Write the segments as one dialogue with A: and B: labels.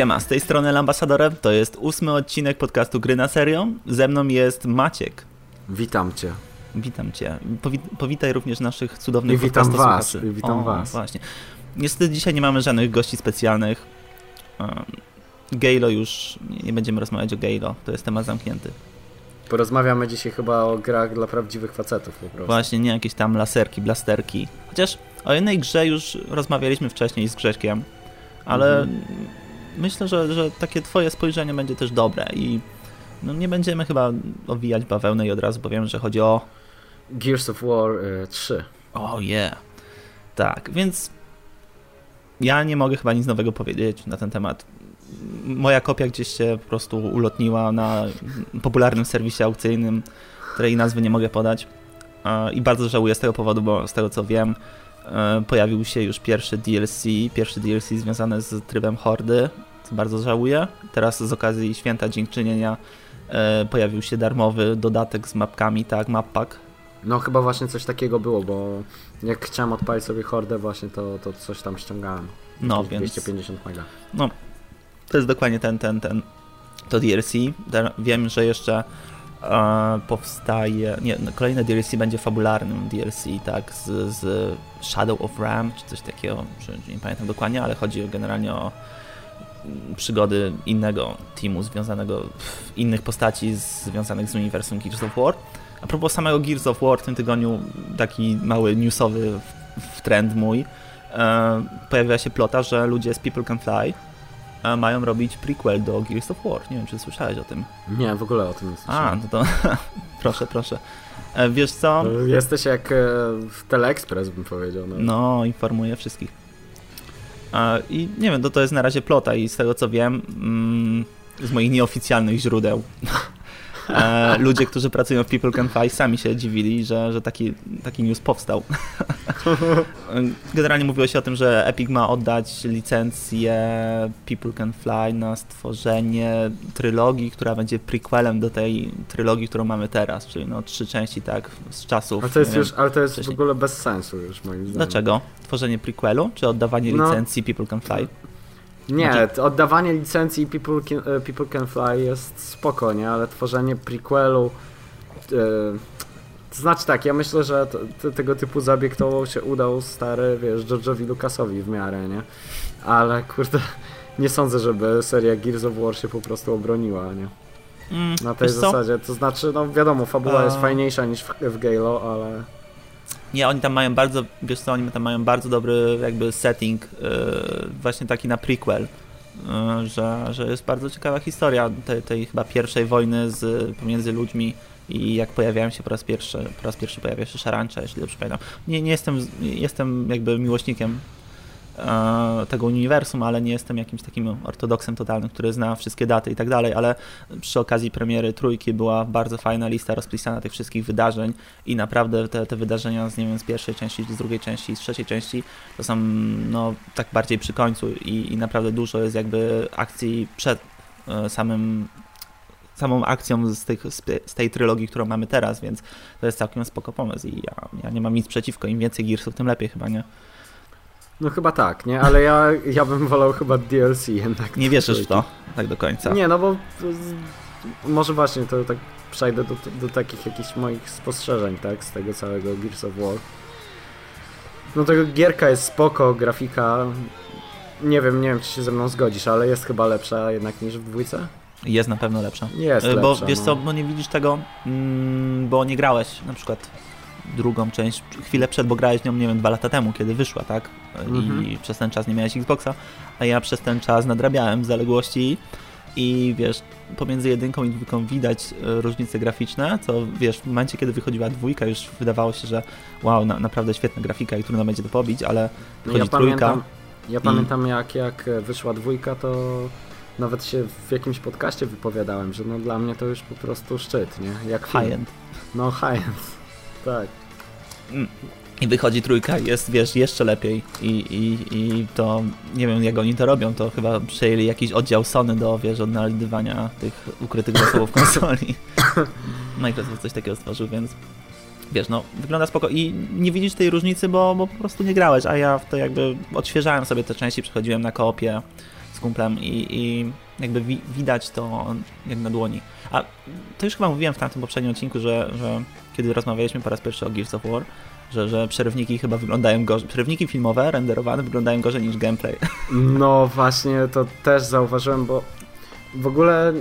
A: Siema, z tej strony Lambasadorem, to jest ósmy odcinek podcastu Gry na Serio. Ze mną jest Maciek.
B: Witam Cię.
A: Witam Cię. Powi powitaj również naszych cudownych
B: I witam Was. I witam
A: o,
B: Was.
A: Właśnie. Niestety dzisiaj nie mamy żadnych gości specjalnych. Galo już, nie będziemy rozmawiać o Galo, to jest temat zamknięty.
B: Porozmawiamy dzisiaj chyba o grach dla prawdziwych facetów po prostu.
A: Właśnie, nie jakieś tam laserki, blasterki. Chociaż o jednej grze już rozmawialiśmy wcześniej z Grześkiem, ale mhm. Myślę, że, że takie twoje spojrzenie będzie też dobre i no nie będziemy chyba owijać bawełnę i od razu powiem, że chodzi o...
B: Gears of War y, 3.
A: O oh, yeah. Tak, więc ja nie mogę chyba nic nowego powiedzieć na ten temat. Moja kopia gdzieś się po prostu ulotniła na popularnym serwisie aukcyjnym, której nazwy nie mogę podać. I bardzo żałuję z tego powodu, bo z tego co wiem, e, pojawił się już pierwszy DLC, pierwszy DLC związany z trybem Hordy, co bardzo żałuję. Teraz z okazji Święta Dziękczynienia e, pojawił się darmowy dodatek z mapkami, tak, map pack.
B: No chyba właśnie coś takiego było, bo jak chciałem odpalić sobie Hordę właśnie, to, to coś tam ściągałem.
A: No, więc...
B: 250 mega.
A: No, to jest dokładnie ten, ten, ten, to DLC. Wiem, że jeszcze e, powstaje, nie, no, kolejne DLC będzie fabularnym DLC, tak, z, z Shadow of Ram, czy coś takiego, nie pamiętam dokładnie, ale chodzi generalnie o mm, przygody innego teamu związanego, innych postaci związanych z uniwersum Gears of War. A propos samego Gears of War, w tym tygodniu taki mały newsowy trend mój, e, pojawia się plota, że ludzie z People Can Fly mają robić prequel do Gears of War. Nie wiem, czy słyszałeś o tym.
B: Nie, w ogóle o tym nie słyszałem.
A: A, no to proszę, proszę. E, wiesz co?
B: Jesteś jak e, w Teleexpress, bym powiedział.
A: No, no informuję wszystkich. E, I nie wiem, to, to jest na razie plota i z tego co wiem, mm, z moich nieoficjalnych źródeł, E, ludzie, którzy pracują w People Can Fly sami się dziwili, że, że taki, taki news powstał. Generalnie mówiło się o tym, że Epic ma oddać licencję People Can Fly na stworzenie trylogii, która będzie prequelem do tej trylogii, którą mamy teraz, czyli no trzy części tak z czasów.
B: Ale to jest, już, ale to jest w ogóle bez sensu już moim zdaniem.
A: Dlaczego? Tworzenie prequelu, czy oddawanie no. licencji People Can Fly?
B: Nie, znaczy... oddawanie licencji People Can, e, People Can Fly jest spoko, nie? Ale tworzenie prequelu... Yy, to znaczy tak, ja myślę, że to, to, tego typu zabieg to się udał stary, wiesz, George'owi Lucasowi w miarę, nie? Ale kurde, nie sądzę, żeby seria Gears of War się po prostu obroniła, nie? Mm, Na tej zasadzie, to znaczy, no wiadomo, fabuła A... jest fajniejsza niż w, w Galo, ale...
A: Nie, oni tam mają bardzo, wiesz co, oni tam mają bardzo dobry jakby setting, yy, właśnie taki na prequel, yy, że, że jest bardzo ciekawa historia tej, tej chyba pierwszej wojny z, pomiędzy ludźmi i jak pojawiają się po raz pierwszy, po raz pierwszy pojawia się szarancza, jeśli dobrze pamiętam. Nie, nie jestem, jestem jakby miłośnikiem E, tego uniwersum, ale nie jestem jakimś takim ortodoksem totalnym, który zna wszystkie daty i tak dalej, ale przy okazji premiery trójki była bardzo fajna lista rozpisana tych wszystkich wydarzeń i naprawdę te, te wydarzenia z, nie wiem, z pierwszej części, z drugiej części, z trzeciej części to są no, tak bardziej przy końcu i, i naprawdę dużo jest jakby akcji przed e, samym samą akcją z, tych, z tej trylogii, którą mamy teraz, więc to jest całkiem spoko pomysł i ja, ja nie mam nic przeciwko, im więcej Gearsów, tym lepiej chyba, nie?
B: No chyba tak, nie? Ale ja, ja bym wolał chyba DLC jednak.
A: Nie wierzysz w to tak do końca?
B: Nie, no bo może właśnie to tak przejdę do, do takich jakichś moich spostrzeżeń, tak? Z tego całego Gears of War. No tego gierka jest spoko, grafika nie wiem, nie wiem czy się ze mną zgodzisz, ale jest chyba lepsza jednak niż w dwójce?
A: Jest na pewno lepsza.
B: Jest
A: Bo
B: lepsza,
A: wiesz
B: no.
A: co, bo nie widzisz tego, mm, bo nie grałeś na przykład drugą część chwilę przed, bo grałeś nią, nie wiem, dwa lata temu, kiedy wyszła, tak? I mhm. przez ten czas nie miałeś Xboxa, a ja przez ten czas nadrabiałem zaległości i wiesz, pomiędzy jedynką i dwójką widać e, różnice graficzne, co wiesz, w momencie, kiedy wychodziła dwójka, już wydawało się, że wow, na, naprawdę świetna grafika i trudno będzie to pobić, ale wychodzi
B: ja
A: trójka.
B: Pamiętam, ja i... pamiętam, jak, jak wyszła dwójka, to nawet się w jakimś podcaście wypowiadałem, że no dla mnie to już po prostu szczyt, nie? Jak
A: high-end.
B: No high-end, tak.
A: I wychodzi trójka jest, wiesz, jeszcze lepiej I, i, i to, nie wiem jak oni to robią, to chyba przejęli jakiś oddział Sony do, wiesz, odnajdywania tych ukrytych zasobów konsoli. Microsoft coś takiego stworzył, więc wiesz, no, wygląda spoko i nie widzisz tej różnicy, bo, bo po prostu nie grałeś, a ja w to jakby odświeżałem sobie te części, przechodziłem na koopie z kumplem i, i jakby wi widać to jak na dłoni. A to już chyba mówiłem w tamtym poprzednim odcinku, że, że kiedy rozmawialiśmy po raz pierwszy o Gears of War, że, że przerywniki chyba wyglądają gorzej. Przerywniki filmowe, renderowane, wyglądają gorzej niż gameplay.
B: No właśnie, to też zauważyłem, bo w ogóle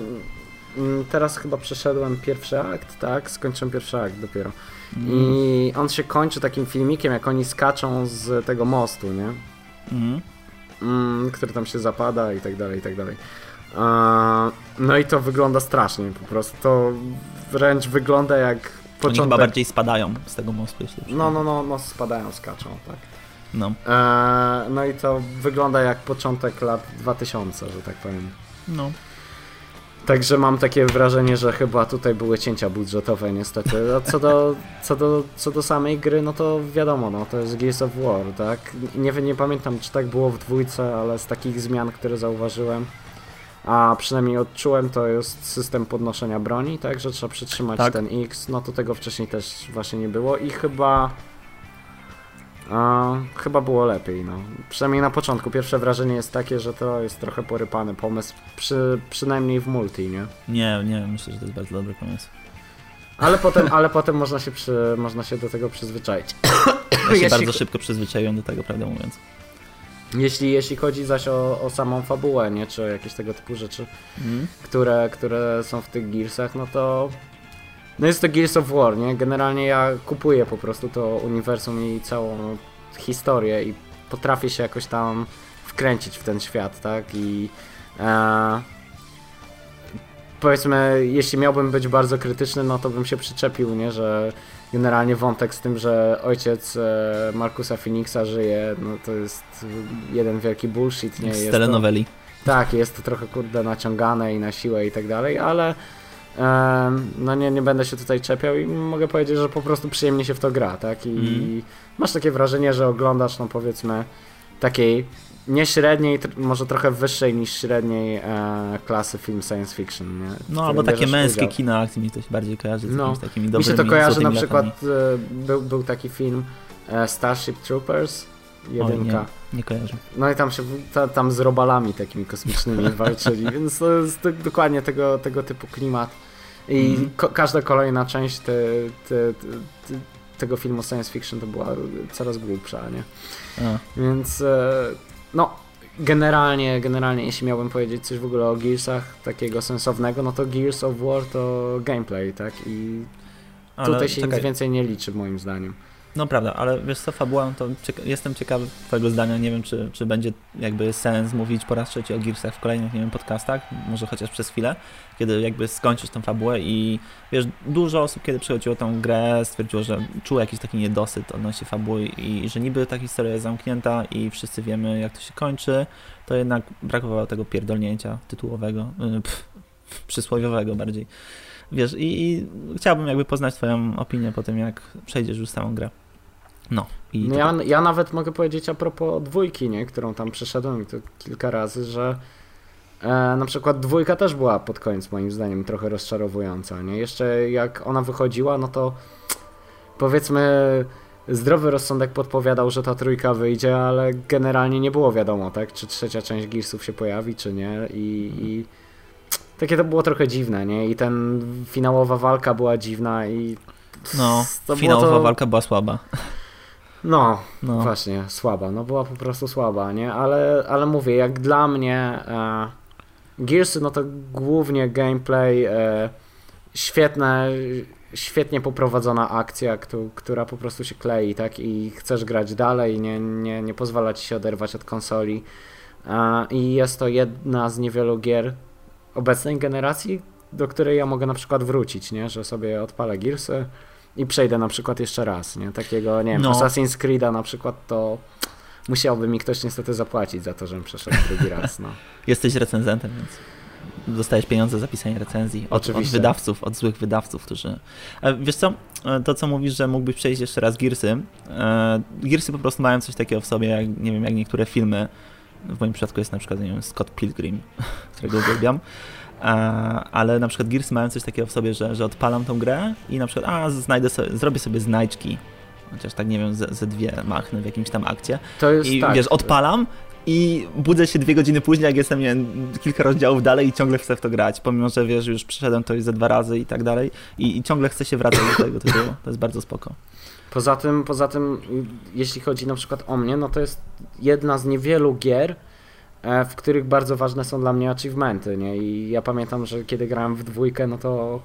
B: mm, teraz chyba przeszedłem pierwszy akt, tak? Skończyłem pierwszy akt dopiero. Mm. I on się kończy takim filmikiem, jak oni skaczą z tego mostu, nie? Mm. Mm, który tam się zapada i tak dalej, i tak dalej. No i to wygląda strasznie po prostu. To wręcz wygląda jak
A: początek... Oni chyba bardziej spadają z tego mostu, jeśli
B: No, no, no, no, spadają, skaczą, tak.
A: No.
B: E, no i to wygląda jak początek lat 2000, że tak powiem.
A: No.
B: Także mam takie wrażenie, że chyba tutaj były cięcia budżetowe niestety. A co do, co do, co do samej gry, no to wiadomo, no to jest Gears of War, tak? Nie, nie pamiętam, czy tak było w dwójce, ale z takich zmian, które zauważyłem, a przynajmniej odczułem, to jest system podnoszenia broni, tak, że trzeba przytrzymać tak. ten X, no to tego wcześniej też właśnie nie było i chyba a, chyba było lepiej, no. Przynajmniej na początku. Pierwsze wrażenie jest takie, że to jest trochę porypany pomysł, przy, przynajmniej w multi, nie?
A: Nie, nie, myślę, że to jest bardzo dobry pomysł.
B: Ale potem, ale potem można, się przy, można się do tego przyzwyczaić.
A: Ja się bardzo szybko przyzwyczaiłem do tego, prawdę mówiąc.
B: Jeśli, jeśli chodzi zaś o, o samą fabułę, nie, czy o jakieś tego typu rzeczy, mm. które, które są w tych Gearsach, no to no jest to Gears of War, nie? Generalnie ja kupuję po prostu to uniwersum i całą historię i potrafię się jakoś tam wkręcić w ten świat, tak? I e, powiedzmy, jeśli miałbym być bardzo krytyczny, no to bym się przyczepił, nie? Że generalnie wątek z tym, że ojciec e, Markusa Phoenixa żyje, no to jest jeden wielki bullshit, nie?
A: Z telenoweli.
B: To, tak, jest to trochę kurde naciągane i na siłę i tak dalej, ale no nie, nie będę się tutaj czepiał i mogę powiedzieć, że po prostu przyjemnie się w to gra, tak? I mm. masz takie wrażenie, że oglądasz, no powiedzmy, takiej nieśredniej, może trochę wyższej niż średniej e, klasy film science fiction. Nie?
A: No albo takie męskie udział. kino akcji mi to się bardziej kojarzy z no. takimi dobrymi
B: Mi się to kojarzy na przykład, e, był, był taki film e, Starship Troopers, jedynka.
A: Oj, nie, nie kojarzę.
B: No i tam się ta, tam z robalami takimi kosmicznymi walczyli, więc to jest dokładnie tego, tego typu klimat. I mm. ko każda kolejna część te, te, te, tego filmu science fiction to była coraz głupsza, nie? A. Więc e, no, generalnie, generalnie jeśli miałbym powiedzieć coś w ogóle o Gearsach takiego sensownego, no to Gears of War to gameplay, tak? I Ale tutaj się czekaj. nic więcej nie liczy moim zdaniem.
A: No prawda, ale wiesz co, fabułą to cieka jestem ciekawy twojego zdania, nie wiem czy, czy będzie jakby sens mówić po raz trzeci o Gearsach w kolejnych, nie wiem, podcastach, może chociaż przez chwilę, kiedy jakby skończysz tę fabułę i wiesz, dużo osób kiedy przychodziło tą grę stwierdziło, że czuło jakiś taki niedosyt odnośnie fabuły i że niby ta historia jest zamknięta i wszyscy wiemy jak to się kończy, to jednak brakowało tego pierdolnięcia tytułowego, y, pff, przysłowiowego bardziej. Wiesz, i, i, chciałbym jakby poznać twoją opinię po tym, jak przejdziesz już całą grę. No. I
B: no ja, ja nawet mogę powiedzieć a propos dwójki, nie, którą tam przeszedłem to kilka razy, że e, na przykład dwójka też była pod koniec moim zdaniem trochę rozczarowująca, nie? Jeszcze jak ona wychodziła, no to powiedzmy zdrowy rozsądek podpowiadał, że ta trójka wyjdzie, ale generalnie nie było wiadomo, tak? Czy trzecia część Gearsów się pojawi, czy nie i, i takie to było trochę dziwne, nie? I ten finałowa walka była dziwna i
A: no, finałowa to... walka była słaba.
B: No, no, właśnie, słaba. No była po prostu słaba, nie? Ale, ale mówię, jak dla mnie e, Gearsy, no to głównie gameplay, e, świetne, świetnie poprowadzona akcja, która po prostu się klei, tak? I chcesz grać dalej, nie, nie, nie pozwala ci się oderwać od konsoli. E, I jest to jedna z niewielu gier obecnej generacji, do której ja mogę na przykład wrócić, nie? Że sobie odpalę Gearsy, i przejdę na przykład jeszcze raz, nie? Takiego, nie wiem, no. Assassin's Creed'a na przykład to musiałby mi ktoś niestety zapłacić za to, żebym przeszedł drugi raz, no.
A: Jesteś recenzentem, więc dostajesz pieniądze za pisanie recenzji od, od, wydawców, od złych wydawców, którzy... Wiesz co, e, to co mówisz, że mógłbyś przejść jeszcze raz Gearsy, e, Gearsy po prostu mają coś takiego w sobie, jak, nie wiem, jak niektóre filmy, w moim przypadku jest na przykład, nie wiem, Scott Pilgrim, którego uwielbiam, ale na przykład Gears mają coś takiego w sobie, że, że odpalam tą grę i na przykład, a znajdę sobie, zrobię sobie znajdźki chociaż tak nie wiem, ze, ze dwie machnę w jakimś tam akcie.
B: To jest
A: I
B: tak.
A: wiesz, odpalam i budzę się dwie godziny później, jak jestem, nie kilka rozdziałów dalej i ciągle chcę w to grać, pomimo, że wiesz, już przeszedłem to już ze dwa razy i tak dalej i, i ciągle chcę się wracać do tego tytułu. To jest bardzo spoko.
B: Poza tym, poza tym, jeśli chodzi na przykład o mnie, no to jest jedna z niewielu gier, e, w których bardzo ważne są dla mnie achievementy, nie? I ja pamiętam, że kiedy grałem w dwójkę, no to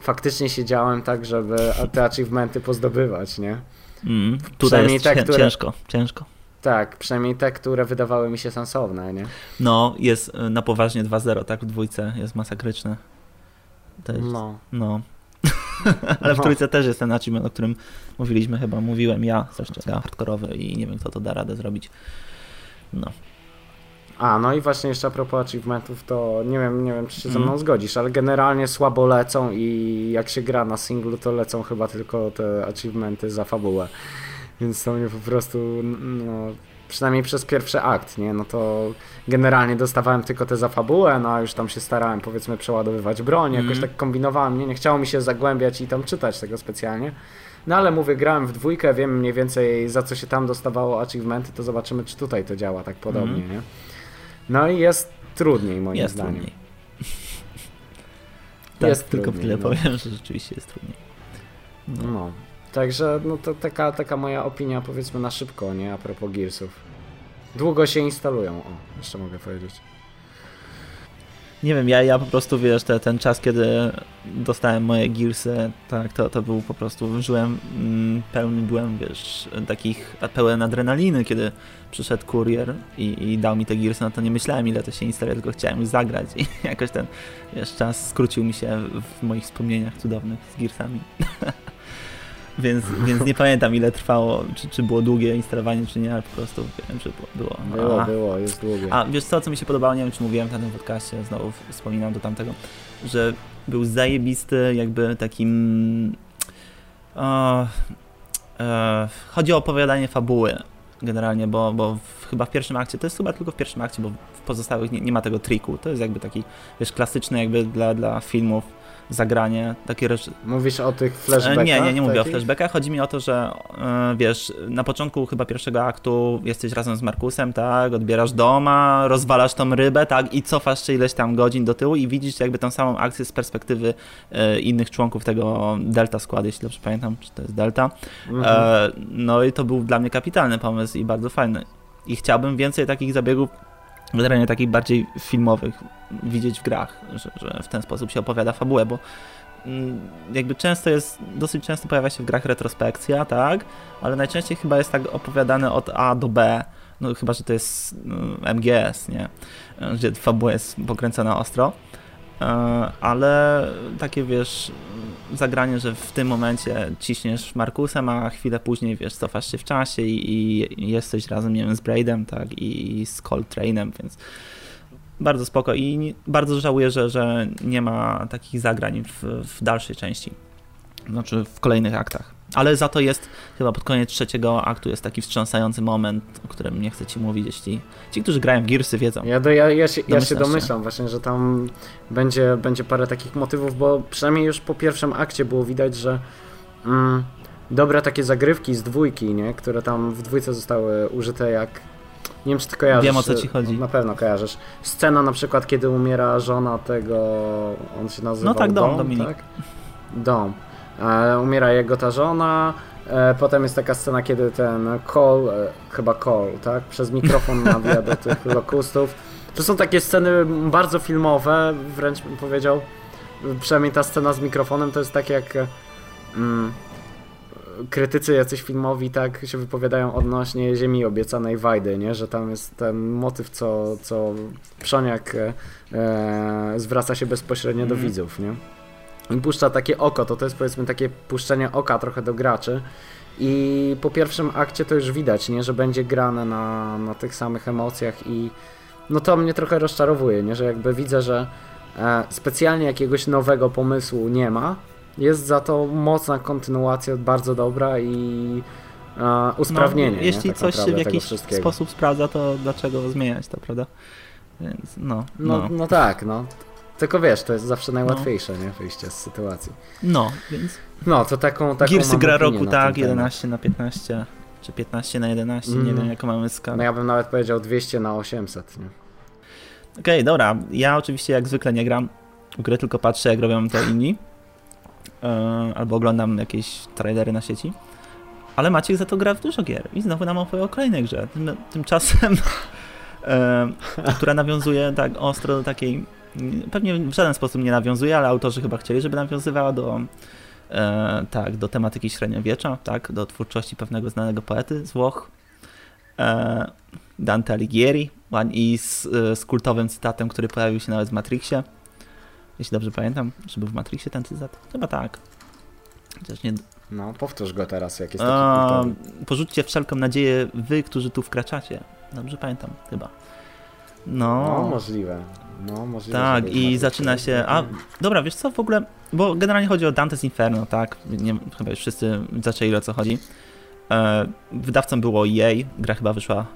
B: faktycznie siedziałem tak, żeby te achievementy pozdobywać, nie?
A: Mm, tutaj jest
B: te,
A: cię,
B: które-
A: ciężko, ciężko.
B: Tak, przynajmniej te, które wydawały mi się sensowne, nie?
A: No, jest y, na poważnie 2-0, tak? W dwójce jest masakryczne. No.
B: No.
A: Ale w
B: No.
A: trójce też jest ten achievement, o którym mówiliśmy chyba, mówiłem ja, zresztą hardkorowy i nie wiem, kto to da radę zrobić. No.
B: A, no i właśnie jeszcze a propos achievementów, to nie wiem, nie wiem, czy się ze
A: Mm.
B: mną zgodzisz, ale generalnie słabo lecą i jak się gra na singlu, to lecą chyba tylko te achievementy za fabułę. Więc to mnie po prostu, no, przynajmniej przez pierwszy akt, nie? No to generalnie dostawałem tylko te za fabułę, no a już tam się starałem, powiedzmy, przeładowywać broń, jakoś
A: Mhm.
B: tak kombinowałem, nie? Nie chciało mi się zagłębiać i tam czytać tego specjalnie. No ale mówię, grałem w dwójkę, wiem mniej więcej za co się tam dostawało achievementy, to zobaczymy, czy tutaj to działa tak podobnie,
A: Mhm.
B: nie? No i jest trudniej moim
A: jest
B: zdaniem.
A: trudniej. tak,
B: Jest
A: tylko
B: trudniej,
A: tyle
B: no.
A: powiem, że rzeczywiście jest trudniej. No.
B: No. Także no to taka, taka moja opinia powiedzmy na szybko, nie? A propos Gearsów. Długo się instalują, o, jeszcze mogę powiedzieć.
A: Nie wiem, ja, ja po prostu, wiesz, te, ten czas, kiedy dostałem moje Gearsy, tak, to, to był po prostu, żyłem mm, pełny byłem, wiesz, takich, pełen adrenaliny, kiedy przyszedł kurier i, i dał mi te Gearsy, no to nie myślałem, ile to się instaluje, tylko chciałem już zagrać i jakoś ten, wiesz, czas skrócił mi się w moich wspomnieniach cudownych z Gearsami. Więc, więc nie pamiętam ile trwało, czy, czy było długie instalowanie, czy nie, ale po prostu wiem, że było. było.
B: Było, jest długie.
A: A wiesz co, co mi się podobało, nie wiem czy mówiłem w tym podcaście, znowu wspominam do tamtego, że był zajebisty jakby takim... O, e, chodzi o opowiadanie fabuły generalnie, bo, bo w, chyba w pierwszym akcie, to jest chyba tylko w pierwszym akcie, bo w pozostałych nie, nie ma tego triku, to jest jakby taki, wiesz, klasyczny jakby dla, dla filmów zagranie, takie rzeczy,
B: Mówisz o tych flashbackach?
A: Nie, nie, nie mówię o
B: takich?
A: flashbackach. Chodzi mi o to, że e, wiesz, na początku chyba pierwszego aktu jesteś razem z Markusem, tak? Odbierasz doma, rozwalasz tą rybę, tak? I cofasz się ileś tam godzin do tyłu i widzisz jakby tą samą akcję z perspektywy e, innych członków tego Delta składu, jeśli dobrze pamiętam, czy to jest Delta.
B: Mhm.
A: E, no i to był dla mnie kapitalny pomysł i bardzo fajny. I chciałbym więcej takich zabiegów, generalnie takich bardziej filmowych, widzieć w grach, że, że w ten sposób się opowiada fabułę, bo mm, jakby często jest, dosyć często pojawia się w grach retrospekcja, tak, ale najczęściej chyba jest tak opowiadane od A do B, no chyba, że to jest mm, MGS, nie, gdzie fabuła jest pokręcona ostro, ale takie wiesz, zagranie, że w tym momencie ciśniesz Markusem, a chwilę później wiesz, cofasz się w czasie i, i jesteś razem, nie wiem, z Braidem, tak, i z Coltrane'em, więc bardzo spoko i bardzo żałuję, że, że nie ma takich zagrań w, w dalszej części, znaczy w kolejnych aktach. Ale za to jest, chyba pod koniec trzeciego aktu jest taki wstrząsający moment, o którym nie chcę ci mówić, jeśli ci, którzy grają w Gearsy wiedzą.
B: Ja, do, ja, ja, się, ja się
A: się.
B: domyślam właśnie, że tam będzie, będzie parę takich motywów, bo przynajmniej już po pierwszym akcie było widać, że mm, dobre takie zagrywki z dwójki, nie? które tam w dwójce zostały użyte jak... Nie wiem, czy ty kojarzysz.
A: Wiem, o co ci chodzi.
B: Na pewno kojarzysz. Scena na przykład, kiedy umiera żona tego... On się nazywał
A: No tak, Dom,
B: Dom,
A: Dominik.
B: tak? Dom. E, umiera jego ta żona, e, potem jest taka scena, kiedy ten Cole, e, chyba Cole, tak? Przez mikrofon nawija do tych lokustów. To są takie sceny bardzo filmowe, wręcz bym powiedział. Przynajmniej ta scena z mikrofonem to jest tak jak mm, krytycy jacyś filmowi tak się wypowiadają odnośnie Ziemi Obiecanej Wajdy, nie? Że tam jest ten motyw, co, co Przoniak e, e, zwraca się bezpośrednio do
A: Mhm.
B: widzów, nie? Puszcza takie oko, to to jest powiedzmy takie puszczenie oka trochę do graczy. I po pierwszym akcie to już widać, nie? Że będzie grane na, na tych samych emocjach i no to mnie trochę rozczarowuje, nie? Że jakby widzę, że e, specjalnie jakiegoś nowego pomysłu nie ma. Jest za to mocna kontynuacja, bardzo dobra i e, usprawnienie.
A: No,
B: nie?
A: jeśli
B: tak
A: coś się w jakiś sposób sprawdza, to dlaczego zmieniać to, prawda? Więc no,
B: No,
A: no.
B: no tak, no. Tylko wiesz, to jest zawsze najłatwiejsze, no. nie? Wyjście z sytuacji.
A: No, więc...
B: No, to taką, taką
A: Gearsy gra roku, tak, 11 na 15, czy 15 na 11, mm. nie wiem jaką mamy skalę.
B: No ja bym nawet powiedział 200 na 800, nie?
A: Okej, okay, dobra. Ja oczywiście jak zwykle nie gram w grę, tylko patrzę jak robią to inni. E, albo oglądam jakieś trailery na sieci. Ale Maciek za to gra w dużo gier i znowu nam opowie o kolejnej grze. Tym, tymczasem, e, która nawiązuje tak ostro do takiej, pewnie w żaden sposób nie nawiązuje, ale autorzy chyba chcieli, żeby nawiązywała do e, tak, do tematyki średniowiecza, tak, do twórczości pewnego znanego poety z Włoch, e, Dante Alighieri i z, z kultowym cytatem, który pojawił się nawet w Matrixie. Jeśli dobrze pamiętam, czy był w Matrixie ten cytat? Chyba tak.
B: Chociaż nie... No, powtórz go teraz, jak jest taki A,
A: Porzućcie wszelką nadzieję wy, którzy tu wkraczacie. Dobrze pamiętam, chyba.
B: No, no możliwe. No, możliwe.
A: Tak, i zaczyna się. A dobra, wiesz co w ogóle? Bo generalnie chodzi o Dante's Inferno, tak? Nie, chyba już wszyscy zaczęli o co chodzi. E, wydawcą było EA, gra chyba wyszła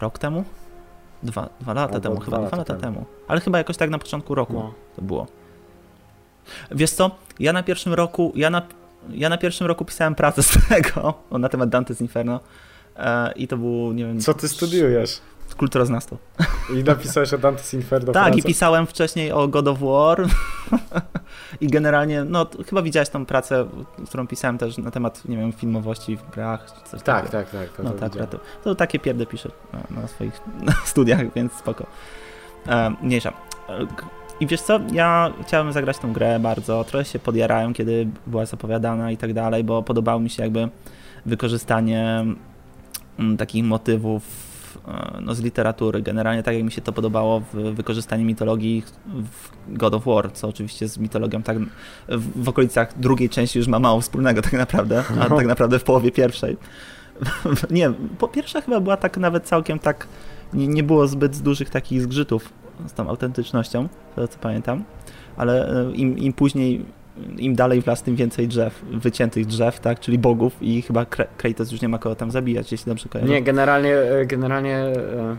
A: rok temu? Dwa, dwa lata temu, dwa chyba dwa lata, lata temu. temu. Ale chyba jakoś tak na początku roku no. to było. Wiesz co, ja na pierwszym roku, ja na, ja na pierwszym roku pisałem pracę z tego, na temat Dante's Inferno e, i to był, nie wiem...
B: Co ty studiujesz?
A: Kulturoznawstwo.
B: I napisałeś o Dante's Inferno
A: Tak, i pisałem wcześniej o God of War i generalnie, no chyba widziałeś tą pracę, którą pisałem też na temat, nie wiem, filmowości w grach, czy coś
B: tak, tak, tak,
A: to no tak, to, to, takie pierdy piszę na, na swoich na studiach, więc spoko. E, mniejsza. I wiesz co, ja chciałem zagrać tą grę bardzo, trochę się podjarałem, kiedy była zapowiadana i tak dalej, bo podobało mi się jakby wykorzystanie mm, takich motywów e, no, z literatury. Generalnie tak jak mi się to podobało w wykorzystaniu mitologii w God of War, co oczywiście z mitologią tak w, w okolicach drugiej części już ma mało wspólnego tak naprawdę, a tak naprawdę w połowie pierwszej. nie, po pierwsza chyba była tak nawet całkiem tak, nie, nie było zbyt dużych takich zgrzytów z tą autentycznością, to co pamiętam, ale e, im, im później, im dalej w las, tym więcej drzew, wyciętych drzew, tak, czyli bogów i chyba Kratos już nie ma kogo tam zabijać, jeśli dobrze kojarzę.
B: Nie, generalnie, e, generalnie e,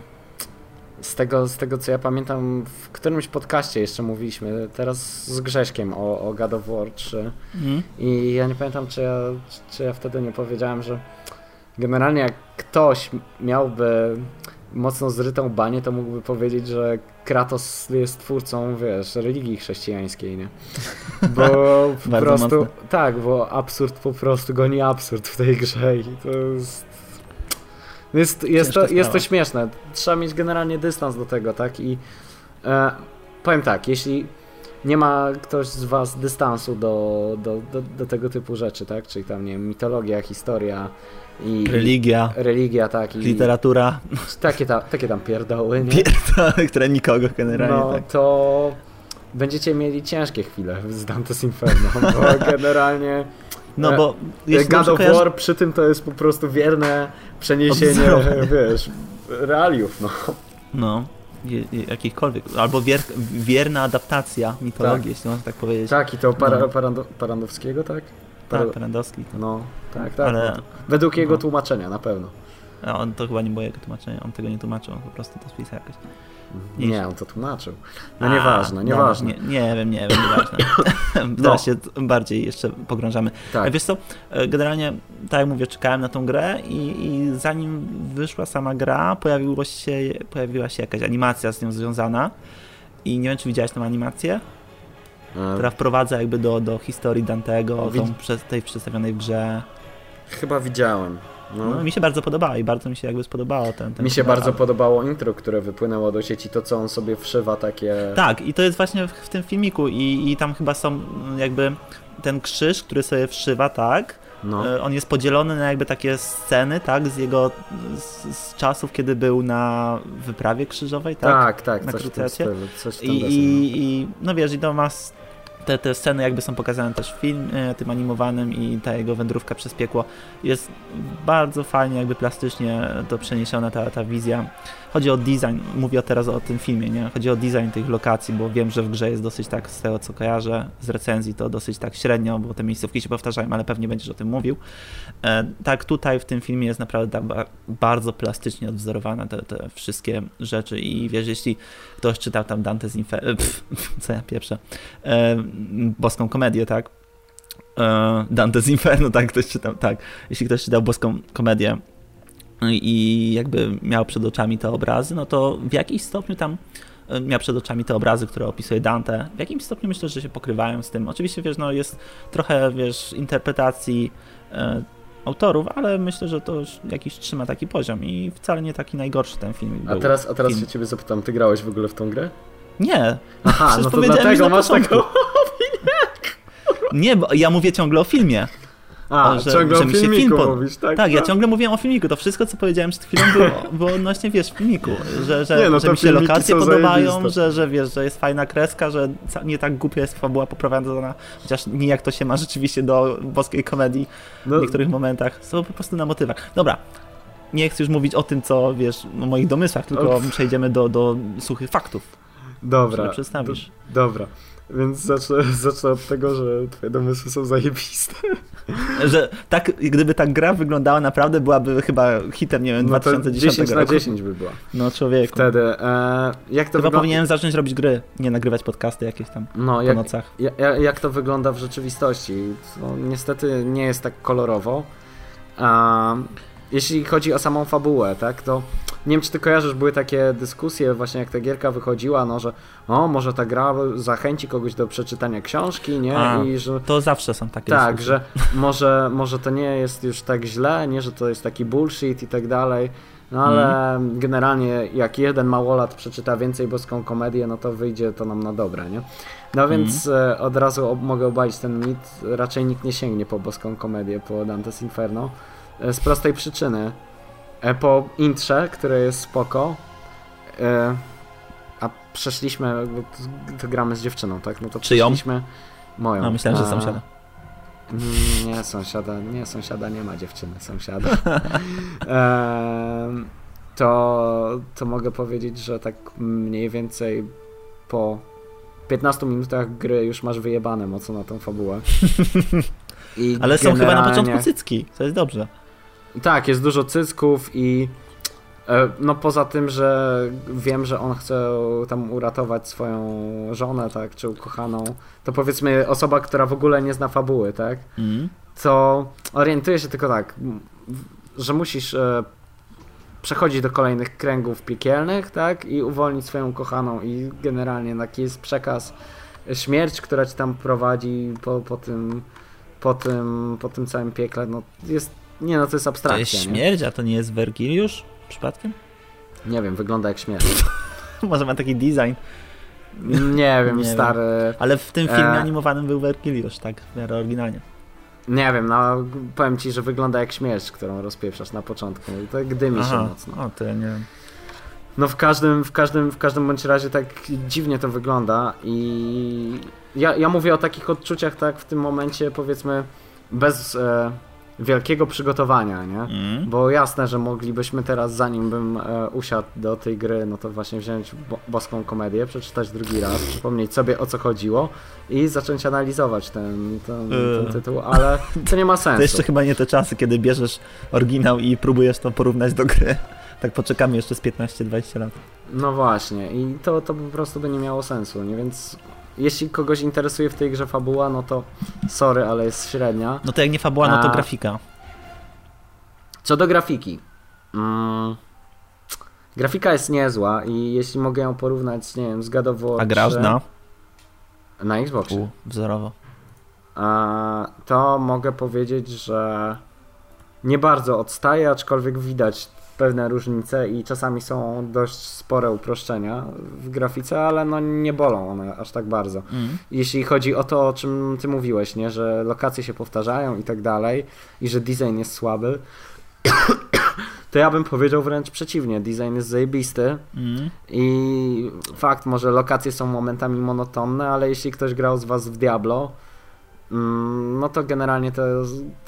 B: z tego, z tego co ja pamiętam, w którymś podcaście jeszcze mówiliśmy, teraz z Grześkiem o, o God of War 3 mhm. i ja nie pamiętam, czy ja, czy ja wtedy nie powiedziałem, że generalnie jak ktoś miałby mocno zrytą banię, to mógłby powiedzieć, że Kratos jest twórcą, wiesz, religii chrześcijańskiej, nie? Bo po prostu, mocno. tak, bo absurd po prostu goni absurd w tej grze i to jest... Jest, jest, to, jest to śmieszne. Trzeba mieć generalnie dystans do tego, tak? I e, powiem tak, jeśli nie ma ktoś z was dystansu do, do, do, do tego typu rzeczy, tak? Czyli tam, nie wiem, mitologia, historia,
A: i religia.
B: Religia, tak. I,
A: literatura.
B: Takie, ta, takie tam pierdoły, nie?
A: Pierdoły, które nikogo generalnie. No tak.
B: to będziecie mieli ciężkie chwile z Dante's Inferno, bo generalnie... No bo jeśli God of kojarzy... War przy tym to jest po prostu wierne przeniesienie, wiesz, realiów, no.
A: No, jakichkolwiek, albo wier, wierna adaptacja mitologii, tak. jeśli można tak powiedzieć.
B: Tak, i to para, no. Parandowskiego, tak?
A: Tak, Parandowski.
B: No, tak, tak. Ale... No. Według jego no. tłumaczenia, na pewno.
A: A on to chyba nie było jego tłumaczenia, on tego nie tłumaczył, on po prostu to spisał jakoś.
B: Nie, nie on to tłumaczył. No A, nieważne, nieważne.
A: No, nie, nie wiem, nie wiem, nieważne. Teraz no. się bardziej jeszcze pogrążamy. Tak. Wiesz co, e, generalnie, tak jak mówię, czekałem na tą grę i, i zanim wyszła sama gra, pojawiło się, pojawiła się jakaś animacja z nią związana i nie wiem, czy widziałeś tę animację? Która wprowadza jakby do, do historii Dantego, tą, tej przedstawionej w grze.
B: Chyba widziałem.
A: No. no. mi się bardzo podobało i bardzo mi się jakby spodobało ten, ten
B: Mi się bardzo podobało intro, które wypłynęło do sieci, to co on sobie wszywa takie...
A: Tak, i to jest właśnie w, w tym filmiku i, i tam chyba są jakby ten krzyż, który sobie wszywa, tak, no. E, on jest podzielony na jakby takie sceny, tak, z jego z, z czasów, kiedy był na wyprawie krzyżowej, tak?
B: Tak, tak,
A: na
B: coś, coś tam
A: I, i, I no wiesz, i to ma te, te sceny jakby są pokazane też w filmie tym animowanym i ta jego wędrówka przez piekło jest bardzo fajnie jakby plastycznie to przeniesiona ta, ta wizja. Chodzi o design, mówię teraz o tym filmie, nie? Chodzi o design tych lokacji, bo wiem, że w grze jest dosyć tak, z tego co kojarzę, z recenzji to dosyć tak średnio, bo te miejscówki się powtarzają, ale pewnie będziesz o tym mówił. E, tak tutaj w tym filmie jest naprawdę tak bardzo plastycznie odwzorowane te, te wszystkie rzeczy i wiesz, jeśli ktoś czytał tam Dante's Inferno, co ja pieprzę, e, boską komedię, tak? E, Dante's Inferno, tak, ktoś czytał, tak. Jeśli ktoś czytał boską komedię i jakby miał przed oczami te obrazy, no to w jakimś stopniu tam e, miał przed oczami te obrazy, które opisuje Dante. W jakimś stopniu myślę, że się pokrywają z tym. Oczywiście, wiesz, no jest trochę, wiesz, interpretacji e, autorów, ale myślę, że to jakiś trzyma taki poziom i wcale nie taki najgorszy ten film.
B: A teraz, a teraz film. się ciebie zapytam, ty grałeś w ogóle w tą grę?
A: Nie.
B: Aha, no to dlatego masz taką
A: Nie, bo ja mówię ciągle o filmie.
B: A, że, ciągle że o filmiku film pod... mówisz, tak?
A: Tak, ja ciągle mówiłem o filmiku. To wszystko, co powiedziałem przed chwilą było, było odnośnie, wiesz, filmiku. Że, że, nie, no że mi się lokacje podobają, że, że wiesz, że jest fajna kreska, że nie tak głupia jest fabuła poprowadzona, chociaż nijak to się ma rzeczywiście do boskiej komedii no. w niektórych momentach. Są po prostu na motywach. Dobra, nie chcę już mówić o tym, co wiesz, o moich domysłach, tylko przejdziemy do, do suchych faktów.
B: Dobra.
A: Przedstawisz.
B: Do, dobra. Więc zacznę, zacznę od tego, że twoje domysły są zajebiste.
A: Że tak, gdyby ta gra wyglądała naprawdę, byłaby chyba hitem, nie wiem, no 2010
B: 10
A: roku.
B: na 10 by była.
A: No człowieku.
B: Wtedy. E, jak to
A: chyba wygląda... powinienem zacząć robić gry, nie nagrywać podcasty jakieś tam no, po
B: jak,
A: nocach.
B: Jak, jak to wygląda w rzeczywistości? No, niestety nie jest tak kolorowo. A, jeśli chodzi o samą fabułę, tak, to nie wiem, czy ty kojarzysz, były takie dyskusje właśnie jak ta gierka wychodziła, no, że o, może ta gra zachęci kogoś do przeczytania książki, nie?
A: A, I że to zawsze są takie
B: Tak, dyskusje. że może, może to nie jest już tak źle, nie, że to jest taki bullshit i tak dalej. No ale mm. generalnie jak jeden małolat przeczyta więcej boską komedię, no to wyjdzie to nam na dobre, nie? No więc mm. od razu mogę obalić ten mit, raczej nikt nie sięgnie po boską komedię, po Dante's Inferno. E, z prostej przyczyny. E, po intrze, które jest spoko, e, a przeszliśmy, bo to, gramy z dziewczyną, tak? No to
A: Czyją?
B: przeszliśmy moją.
A: A myślałem, że sąsiada.
B: Nie, sąsiada, nie, sąsiada nie ma dziewczyny, sąsiada. to, to mogę powiedzieć, że tak mniej więcej po 15 minutach gry już masz wyjebane mocno na tą fabułę.
A: I Ale są chyba na początku cycki, to jest dobrze.
B: Tak, jest dużo cycków i e, no poza tym, że wiem, że on chce tam uratować swoją żonę, tak, czy ukochaną, to powiedzmy osoba, która w ogóle nie zna fabuły, tak, mm. to orientuje się tylko tak, że musisz e, przechodzić do kolejnych kręgów piekielnych, tak, i uwolnić swoją ukochaną i generalnie taki jest przekaz, śmierć, która ci tam prowadzi po, po tym po tym, po tym całym piekle, no jest nie no, to jest abstrakcja.
A: To jest śmierć, nie? a to nie jest Vergiliusz przypadkiem?
B: Nie wiem, wygląda jak śmierć.
A: Może ma taki design.
B: Nie wiem, nie stary.
A: Wiem. Ale w tym filmie e... animowanym był Vergiliusz, tak, w miarę oryginalnie.
B: Nie wiem, no powiem ci, że wygląda jak śmierć, którą rozpieprzasz na początku. To gdymi Aha. się mocno.
A: O, to ja nie wiem.
B: No w każdym, w każdym, w każdym bądź razie tak dziwnie to wygląda i ja, ja mówię o takich odczuciach tak w tym momencie powiedzmy bez e, wielkiego przygotowania, nie? Mm. Bo jasne, że moglibyśmy teraz, zanim bym e, usiadł do tej gry, no to właśnie wziąć bo boską komedię, przeczytać drugi raz, przypomnieć sobie o co chodziło i zacząć analizować ten, ten, ten y. tytuł, ale to nie ma sensu.
A: To jeszcze chyba nie te czasy, kiedy bierzesz oryginał i próbujesz to porównać do gry. Tak poczekamy jeszcze z 15-20 lat.
B: No właśnie i to, to po prostu by nie miało sensu, nie? Więc jeśli kogoś interesuje w tej grze fabuła, no to sorry, ale jest średnia.
A: No to jak nie fabuła, no to A... grafika.
B: Co do grafiki. Mm, grafika jest niezła i jeśli mogę ją porównać, nie wiem, z God of War
A: A grasz na?
B: Na Xboxie. U,
A: wzorowo.
B: A, to mogę powiedzieć, że nie bardzo odstaje, aczkolwiek widać pewne różnice i czasami są dość spore uproszczenia w grafice, ale no nie bolą one aż tak bardzo. Mm. Jeśli chodzi o to, o czym ty mówiłeś, nie, że lokacje się powtarzają i tak dalej i że design jest słaby, to ja bym powiedział wręcz przeciwnie. Design jest zajebisty
A: Mm.
B: i fakt, może lokacje są momentami monotonne, ale jeśli ktoś grał z was w Diablo, no to generalnie to,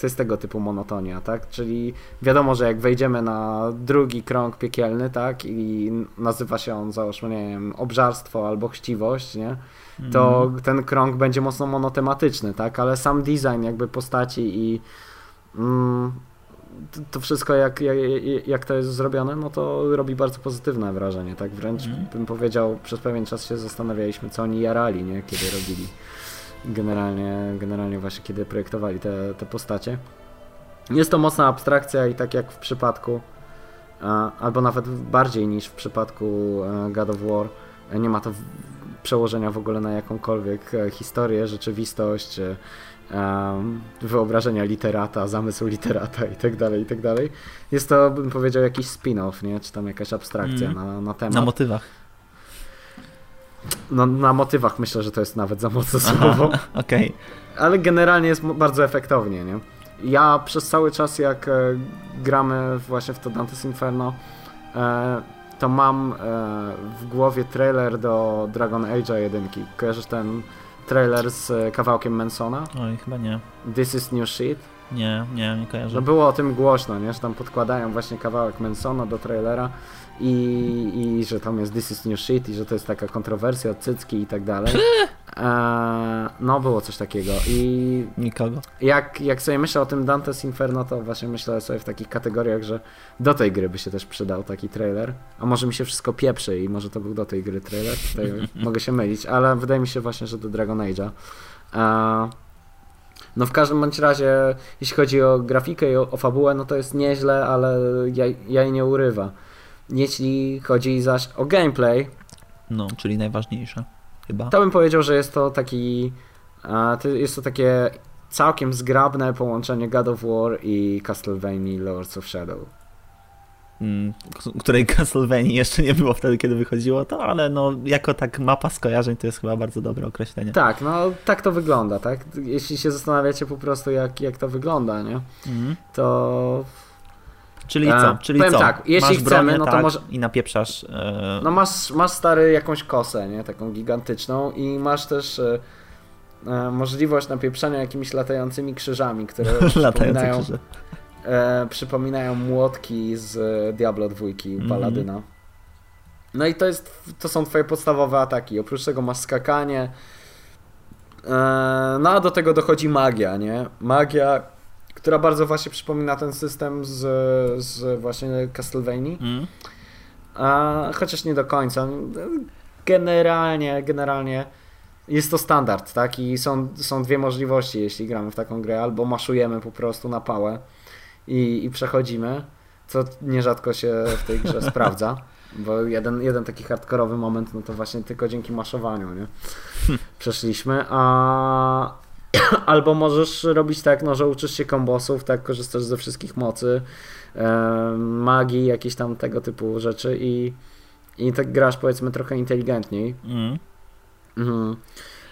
B: to jest tego typu monotonia, tak? Czyli wiadomo, że jak wejdziemy na drugi krąg piekielny, tak? I nazywa się on, załóżmy, nie wiem, obżarstwo albo chciwość, nie? to
A: Mm.
B: ten krąg będzie mocno monotematyczny, tak? Ale sam design jakby postaci i mm, to, wszystko jak, jak, jak to jest zrobione, no to robi bardzo pozytywne wrażenie, tak? Wręcz
A: Mhm.
B: bym powiedział, przez pewien czas się zastanawialiśmy, co oni jarali, nie? Kiedy robili generalnie, generalnie właśnie kiedy projektowali te, te postacie. Jest to mocna abstrakcja i tak jak w przypadku a, albo nawet bardziej niż w przypadku e, God of War e, nie ma to przełożenia w ogóle na jakąkolwiek e, historię, rzeczywistość, wyobrażenia literata, zamysł literata i tak dalej, i tak dalej. Jest to, bym powiedział, jakiś spin-off, nie? Czy tam jakaś abstrakcja
A: Mm.
B: na, na temat.
A: Na motywach.
B: No, na motywach myślę, że to jest nawet za mocne słowo.
A: Okej.
B: Ale generalnie jest bardzo efektownie, nie? Ja przez cały czas jak e, gramy właśnie w to Dante's Inferno, e, to mam e, w głowie trailer do Dragon Age'a 1. Kojarzysz ten trailer z kawałkiem Mansona?
A: Oj, chyba nie.
B: This is new shit.
A: Nie, nie, nie kojarzę.
B: No było o tym głośno, nie? Że tam podkładają właśnie kawałek Mansona do trailera i, i że tam jest This is new shit i że to jest taka kontrowersja od cycki i tak dalej. E, no było coś takiego i
A: Nikogo.
B: jak, jak sobie myślę o tym Dante's Inferno, to właśnie myślę sobie w takich kategoriach, że do tej gry by się też przydał taki trailer. A może mi się wszystko pieprzy i może to był do tej gry trailer. Tutaj mogę się mylić, ale wydaje mi się właśnie, że do Dragon Age'a. E, no w każdym bądź razie, jeśli chodzi o grafikę i o, o fabułę, no to jest nieźle, ale jaj, jaj nie urywa. Jeśli chodzi zaś o gameplay,
A: No, czyli najważniejsze. Chyba.
B: to bym powiedział, że jest to taki. Jest to takie całkiem zgrabne połączenie God of War i Castlevania Lords of Shadow.
A: Mm, k- której Castlevania jeszcze nie było wtedy, kiedy wychodziło to, ale no, jako tak mapa skojarzeń to jest chyba bardzo dobre określenie.
B: Tak, no tak to wygląda, tak? Jeśli się zastanawiacie po prostu jak, jak to wygląda, nie?
A: Mhm.
B: To
A: Czyli co? Czyli
B: powiem
A: co?
B: tak, jeśli
A: Masz
B: chcemy,
A: bronię,
B: no to
A: tak,
B: może-
A: i napieprzasz. E...
B: no masz, masz stary jakąś kosę, nie? Taką gigantyczną i masz też e, możliwość napieprzania jakimiś latającymi krzyżami, które przypominają,
A: krzyże.
B: e, przypominają młotki z Diablo 2
A: Mhm.
B: Paladyna. No i to, jest, to są twoje podstawowe ataki. Oprócz tego masz skakanie. E, no a do tego dochodzi magia, nie? Magia, która bardzo właśnie przypomina ten system z, z właśnie Castlevanii.
A: Mm.
B: A, chociaż nie do końca. Generalnie, generalnie jest to standard, tak? I są, są dwie możliwości, jeśli gramy w taką grę. Albo maszujemy po prostu na pałę i, i przechodzimy, co nierzadko się w tej grze sprawdza. Bo jeden, jeden taki hardkorowy moment, no to właśnie tylko dzięki maszowaniu, nie? Przeszliśmy, a albo możesz robić tak, no, że uczysz się kombosów, tak, korzystasz ze wszystkich mocy, e, magii, jakieś tam tego typu rzeczy i, i tak grasz powiedzmy trochę inteligentniej
A: Mm.
B: mhm,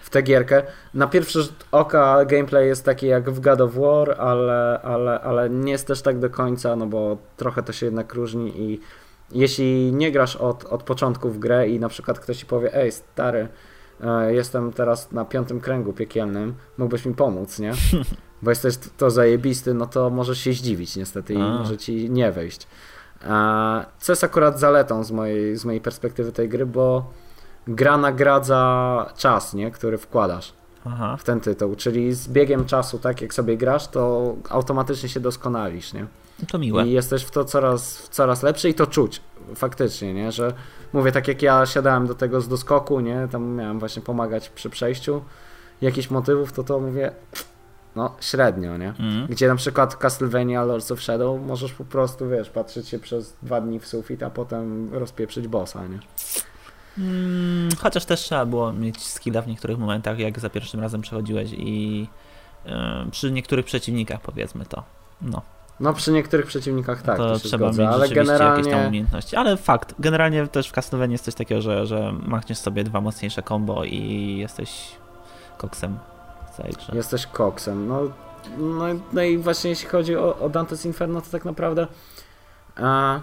B: w tę gierkę. Na pierwszy rzut oka gameplay jest taki jak w God of War, ale, ale, ale nie jest też tak do końca, no bo trochę to się jednak różni i jeśli nie grasz od, od początku w grę i na przykład ktoś ci powie, ej stary, jestem teraz na piątym kręgu piekielnym, mógłbyś mi pomóc, nie? Bo jesteś to zajebisty, no to możesz się zdziwić niestety i
A: A.
B: może ci nie wejść. E, Co jest akurat zaletą z mojej, z mojej perspektywy tej gry, bo gra nagradza czas, nie? który wkładasz
A: Aha.
B: w ten tytuł, czyli z biegiem czasu, tak jak sobie grasz, to automatycznie się doskonalisz, nie?
A: To miłe.
B: I jesteś w to coraz, coraz lepszy i to czuć faktycznie, nie? Że mówię, tak jak ja siadałem do tego z doskoku, nie? Tam miałem właśnie pomagać przy przejściu jakichś motywów, to to mówię, no średnio, nie?
A: Mm.
B: Gdzie na przykład Castlevania Lords of Shadow możesz po prostu, wiesz, patrzeć się przez dwa dni w sufit, a potem rozpieprzyć bossa, nie?
A: Mm, chociaż też trzeba było mieć skilla w niektórych momentach, jak za pierwszym razem przechodziłeś i e, przy niektórych przeciwnikach powiedzmy to. No,
B: No przy niektórych przeciwnikach tak,
A: to
B: to
A: trzeba
B: zgodzę,
A: mieć
B: ale
A: rzeczywiście jakieś tam
B: generalnie...
A: umiejętności. Ale fakt, generalnie też w Castlevania jest coś takiego, że, że machniesz sobie dwa mocniejsze combo i jesteś koksem w całej grze.
B: Jesteś koksem. No, no, no i właśnie jeśli chodzi o, o Dante's Inferno, to tak naprawdę E,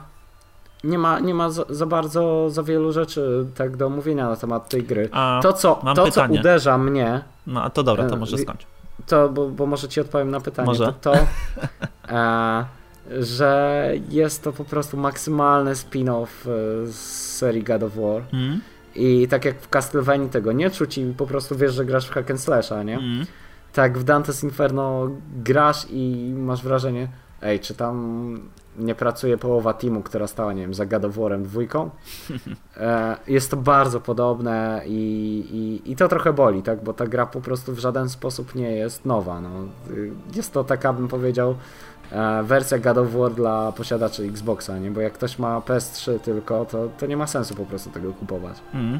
B: nie ma, nie ma za, za, bardzo, za wielu rzeczy tak do omówienia na temat tej gry.
A: A,
B: to, co, to, co uderza mnie.
A: No a to dobra, to e, może skończ.
B: To, bo, bo może ci odpowiem na pytanie.
A: Może?
B: To, to e, że jest to po prostu maksymalny spin-off e, z serii God of War. Mm. I tak jak w Castlevanii tego nie czuć i po prostu wiesz, że grasz w hack and slasha, nie? Mm. Tak w Dante's Inferno grasz i masz wrażenie, ej, czy tam nie pracuje połowa teamu, która stała, nie wiem, za God of War'em dwójką. E, jest to bardzo podobne i, i, i to trochę boli, tak, bo ta gra po prostu w żaden sposób nie jest nowa. No. Jest to taka, bym powiedział, e, wersja God of War dla posiadaczy Xboxa, nie? Bo jak ktoś ma PS3 tylko, to, to nie ma sensu po prostu tego kupować. Mm.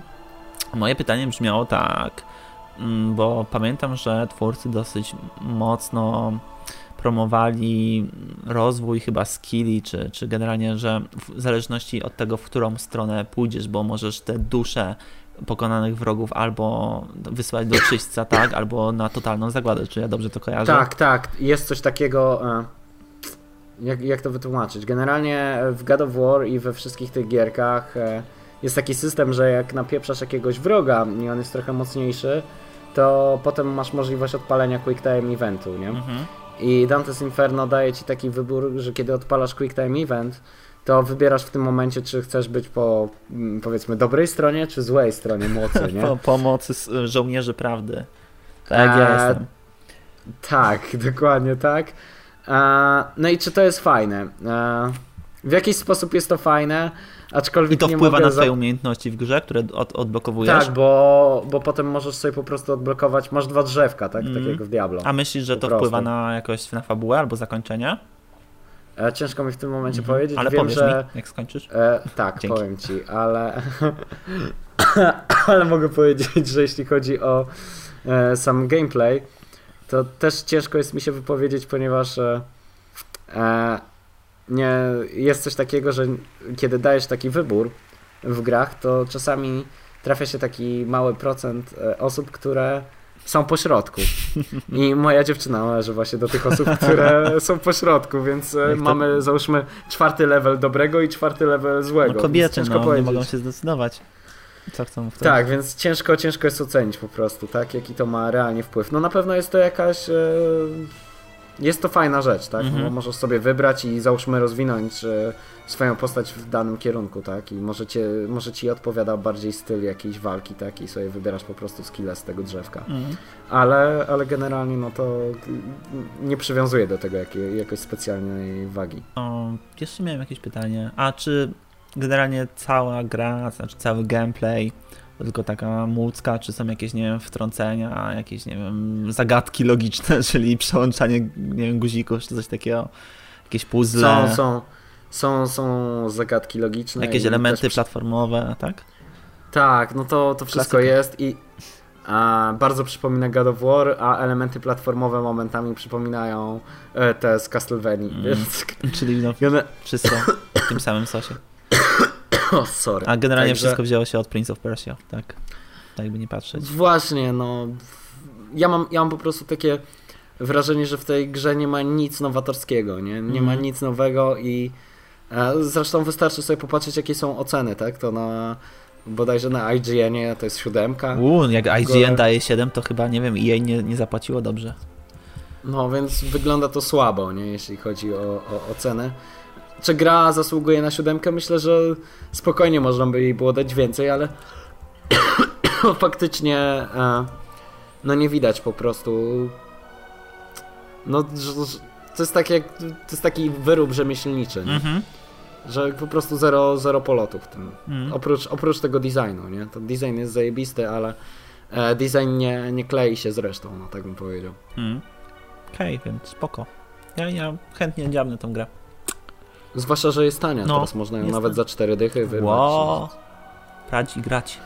A: Moje pytanie brzmiało tak, mm, bo pamiętam, że twórcy dosyć mocno promowali rozwój chyba skilli, czy, czy generalnie, że w zależności od tego, w którą stronę pójdziesz, bo możesz te dusze pokonanych wrogów albo wysłać do czyśćca, tak, albo na totalną zagładę. Czy ja dobrze to kojarzę?
B: Tak, tak. Jest coś takiego. E, jak, jak to wytłumaczyć? Generalnie w God of War i we wszystkich tych gierkach e, jest taki system, że jak napieprzasz jakiegoś wroga i on jest trochę mocniejszy, to potem masz możliwość odpalenia Quick Time Eventu, nie? Mhm. I Dante's Inferno daje ci taki wybór, że kiedy odpalasz Quick Time Event, to wybierasz w tym momencie, czy chcesz być po mm, powiedzmy dobrej stronie, czy złej stronie mocy, nie?
A: po pomocy żołnierzy prawdy. Tak, ja e, jestem.
B: Tak, dokładnie tak. E, no i czy to jest fajne? E, w jakiś sposób jest to fajne, aczkolwiek
A: I to wpływa na twoje za... umiejętności w grze, które od, odblokowujesz?
B: Tak, bo, bo potem możesz sobie po prostu odblokować, masz dwa drzewka, tak, mm. tak jak w Diablo.
A: A myślisz, że to wpływa na jakoś na fabułę albo zakończenie?
B: E, ciężko mi w tym momencie mm -hmm. powiedzieć.
A: Ale
B: Wiem,
A: powiesz
B: że...
A: mi, jak skończysz? E,
B: tak, Dzięki. powiem ci, ale ale mogę powiedzieć, że jeśli chodzi o e, sam gameplay, to też ciężko jest mi się wypowiedzieć, ponieważ e, e nie, jest coś takiego, że kiedy dajesz taki wybór w grach, to czasami trafia się taki mały procent e, osób, które są po środku. I moja dziewczyna należy właśnie do tych osób, które są po środku, więc e, to... mamy załóżmy czwarty level dobrego i czwarty level złego.
A: No kobiety no, nie mogą się zdecydować. Co chcą w
B: Tak, więc ciężko, ciężko jest ocenić po prostu, tak, jaki to ma realnie wpływ. No na pewno jest to jakaś... E jest to fajna rzecz, tak? Mhm. Bo możesz sobie wybrać i załóżmy rozwinąć e, swoją postać w danym kierunku, tak? I może, ci odpowiada bardziej styl jakiejś walki, tak? I sobie wybierasz po prostu skille z tego drzewka. Mhm. Ale, ale generalnie no to nie przywiązuję do tego jakiej, jakiejś specjalnej wagi.
A: O, jeszcze miałem jakieś pytanie. A czy generalnie cała gra, znaczy cały gameplay tylko taka młódzka, czy są jakieś, nie wiem, wtrącenia, jakieś, nie wiem, zagadki logiczne, czyli przełączanie, nie wiem, guzików, czy coś takiego, jakieś puzzle.
B: Są, są, są, są zagadki logiczne.
A: Jakieś elementy też... platformowe, tak?
B: Tak, no to, to wszystko Klasyka. jest i a, bardzo przypomina God of War, a elementy platformowe momentami przypominają e, te z Castlevania, mm. więc...
A: Czyli no, wszystko w tym samym sosie.
B: O, sorry.
A: A generalnie Także... wszystko wzięło się od Prince of Persia, tak? Tak by nie patrzeć.
B: Właśnie, no. Ja mam, ja mam po prostu takie wrażenie, że w tej grze nie ma nic nowatorskiego, nie? Nie mm. ma mhm. nic nowego i e, zresztą wystarczy sobie popatrzeć, jakie są oceny, tak? To na bodajże na IGN-ie to jest siódemka.
A: Uuu, jak IGN daje 7, to chyba, nie wiem, jej nie, nie zapłaciło dobrze.
B: No, więc wygląda to słabo, nie? Jeśli chodzi o, o ocenę. Czy gra zasługuje na siódemkę? Myślę, że spokojnie można by jej było dać więcej, ale faktycznie e, no nie widać po prostu no to jest tak jak to jest taki wyrób rzemieślniczy, nie? Mhm. że po prostu zero, zero polotu w tym. Mhm. Oprócz, oprócz tego designu, nie? To design jest zajebisty, ale e, design nie, nie klei się z resztą, no tak bym powiedział.
A: Mhm. Okej, okay, więc spoko. Ja, ja chętnie dziabnę tą grę.
B: Zwłaszcza, że jest tania. No, Teraz można ją nawet za cztery dychy wyrwać.
A: Wow. Brać i grać.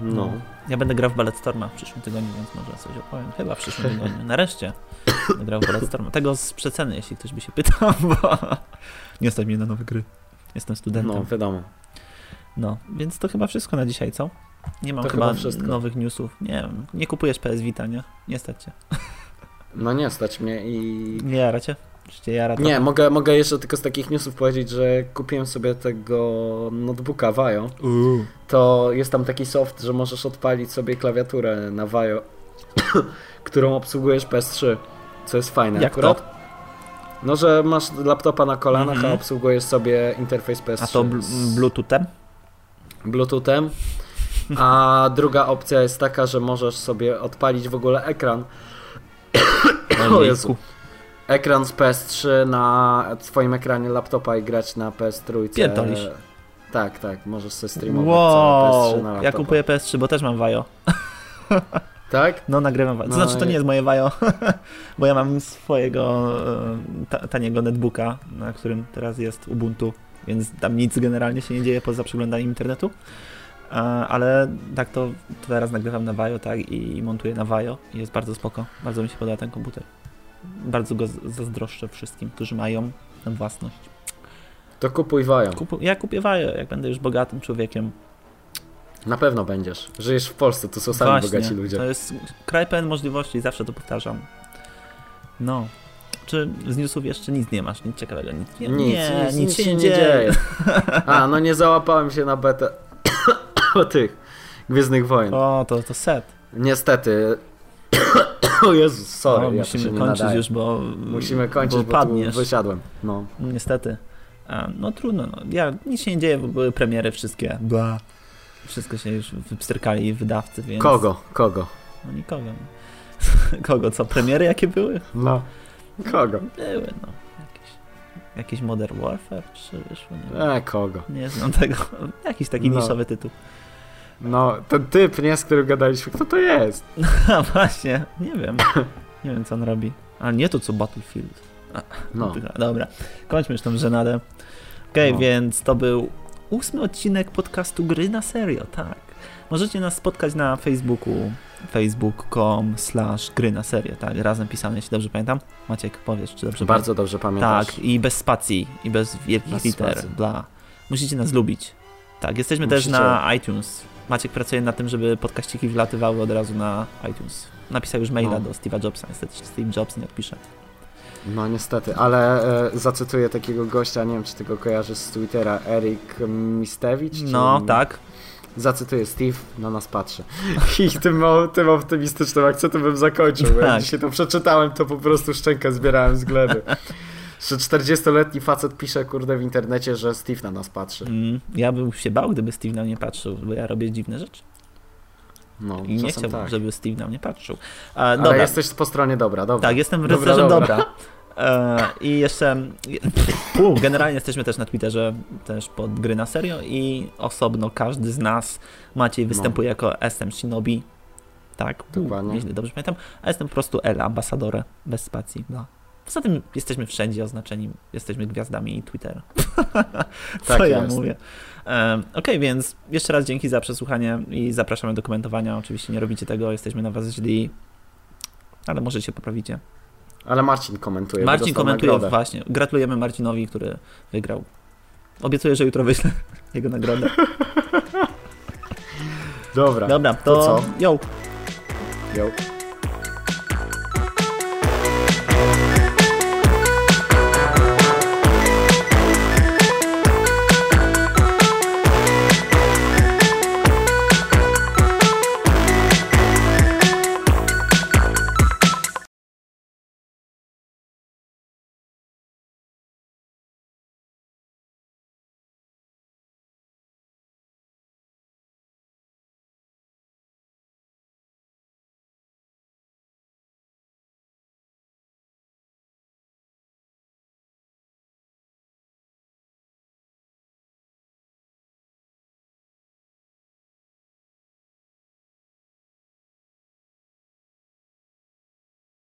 B: No. no.
A: Ja będę grał w Balletstorma w przyszłym tygodniu, więc może coś opowiem. Chyba w przyszłym tygodniu. Nareszcie będę grał w Balletstorma. Tego z przeceny, jeśli ktoś by się pytał, bo nie stać mnie na nowe gry. Jestem studentem.
B: No, wiadomo.
A: No, więc to chyba wszystko na dzisiaj, co? Nie mam to chyba, chyba nowych newsów. Nie nie kupujesz PS Vita, nie? Nie stać cię.
B: No nie stać mnie i...
A: Nie jaracie? Czy jara
B: Nie, mogę, mogę jeszcze tylko z takich newsów powiedzieć, że kupiłem sobie tego notebooka Vajo. To jest tam taki soft, że możesz odpalić sobie klawiaturę na Vajo, którą obsługujesz PS3, co jest fajne
A: Jak
B: akurat.
A: to?
B: No, że masz laptopa na kolanach,
A: Mhm.
B: a obsługujesz sobie interfejs PS3
A: A to bl-
B: z
A: Bluetoothem?
B: Bluetoothem. A druga opcja jest taka, że możesz sobie odpalić w ogóle ekran. O Jezu. Ekran z PS3 na twoim ekranie laptopa i grać na PS3.
A: Pierdolisz.
B: Tak, tak, możesz sobie streamować
A: Wow,
B: całe PS3 na laptopa.
A: ja kupuję PS3, bo też mam Vajo.
B: Tak?
A: No nagrywam. To
B: No
A: znaczy to
B: i-
A: nie jest moje Vajo, bo ja mam swojego e, ta, taniego netbooka, na którym teraz jest Ubuntu, więc tam nic generalnie się nie dzieje poza przeglądaniem internetu. E, Ale tak to teraz nagrywam na Vajo, tak, i montuję na Vajo i jest bardzo spoko. Bardzo mi się podoba ten komputer. Bardzo go zazdroszczę wszystkim, którzy mają tę własność.
B: To kupuj.
A: Kupu, ja kupię Vajo, jak będę już bogatym człowiekiem.
B: Na pewno będziesz. Żyjesz w Polsce, to są sami
A: Właśnie,
B: bogaci ludzie.
A: To jest kraj pełen możliwości, zawsze to powtarzam. No. Czy z newsów jeszcze nic nie masz? Nic ciekawego? Nic, nie,
B: Nic,
A: nie,
B: nic,
A: nic, się nie dzieje.
B: dzieje. A, no nie załapałem się na betę o tych Gwiezdnych Wojen.
A: O, to, to set.
B: Niestety. o Jezus, sorry,
A: o,
B: ja
A: musimy kończyć
B: nadaję.
A: już, bo
B: Musimy kończyć,
A: bo
B: bo,
A: padniesz.
B: tu wysiadłem. No.
A: Niestety. A, no trudno, no. Ja, nic się nie dzieje, bo były premiery wszystkie. Bla. Wszystko się już wypsterkali wydawcy, więc...
B: Kogo? Kogo?
A: No nikogo. Kogo, co? Premiery jakie były?
B: No. Kogo?
A: Były, no. Jakieś, jakieś Modern Warfare czy wyszło? Nie.
B: E, kogo?
A: nie znam tego. Jakiś taki
B: No.
A: niszowy tytuł.
B: No, ten typ, nie, z którym gadaliśmy, kto to jest?
A: A właśnie, nie wiem. Nie wiem, co on robi. Ale nie to, co Battlefield.
B: No.
A: Dobra, kończmy już tą żenadę. Okej,
B: No.
A: więc to był ósmy odcinek podcastu Gry na Serio, tak. Możecie nas spotkać na Facebooku, facebook.com slash gry na serio, tak, razem pisane, jeśli dobrze pamiętam. Maciek, powiesz, czy dobrze
B: Bardzo dobrze pamiętasz.
A: Tak, i bez spacji, i bez wielkich
B: Bez
A: liter,
B: spacji.
A: bla. Musicie nas lubić. Tak, jesteśmy też
B: Musicie.
A: na iTunes. Maciek pracuje nad tym, żeby podkaściki wlatywały od razu na iTunes. Napisał już maila
B: No.
A: do Steve'a Jobsa, niestety Steve Jobs nie odpisze.
B: No niestety, ale e, zacytuję takiego gościa, nie wiem czy ty go kojarzysz z Twittera, Erik Mistewicz?
A: No, tak.
B: Zacytuję, Steve na nas patrzy. I tym, tym optymistycznym akcentem bym zakończył,
A: Tak.
B: dzisiaj to przeczytałem, to po prostu szczękę zbierałem z gleby. Że 40-letni facet pisze, kurde, w internecie, że Steve na nas patrzy.
A: Mm, ja bym się bał, gdyby Steve na mnie patrzył, bo ja robię dziwne rzeczy.
B: No,
A: I nie chciałbym,
B: tak.
A: żeby Steve na mnie patrzył. A,
B: Ale
A: dobra,
B: jesteś po stronie dobra, dobra.
A: tak, jestem rycerzem
B: dobra.
A: dobra. E, I jeszcze, generalnie jesteśmy też na Twitterze, też pod gry na serio i osobno każdy z nas, Maciej występuje jako SM Shinobi, tak,
B: Dokładnie.
A: nieźle, dobrze pamiętam, a jestem po prostu El Ambassadore, bez spacji, no. Poza tym jesteśmy wszędzie oznaczeni, jesteśmy gwiazdami Twittera. Co
B: Tak
A: ja
B: jest.
A: mówię. E, Okej, więc jeszcze raz dzięki za przesłuchanie i zapraszamy do komentowania. Oczywiście nie robicie tego, jesteśmy na was źli, ale może się poprawicie.
B: Ale Marcin komentuje.
A: Marcin komentuje,
B: nagrodę.
A: właśnie. Gratulujemy Marcinowi, który wygrał. Obiecuję, że jutro wyślę jego nagrodę.
B: Dobra,
A: Dobra,
B: To
A: to,
B: co?
A: Yo.
B: Yo.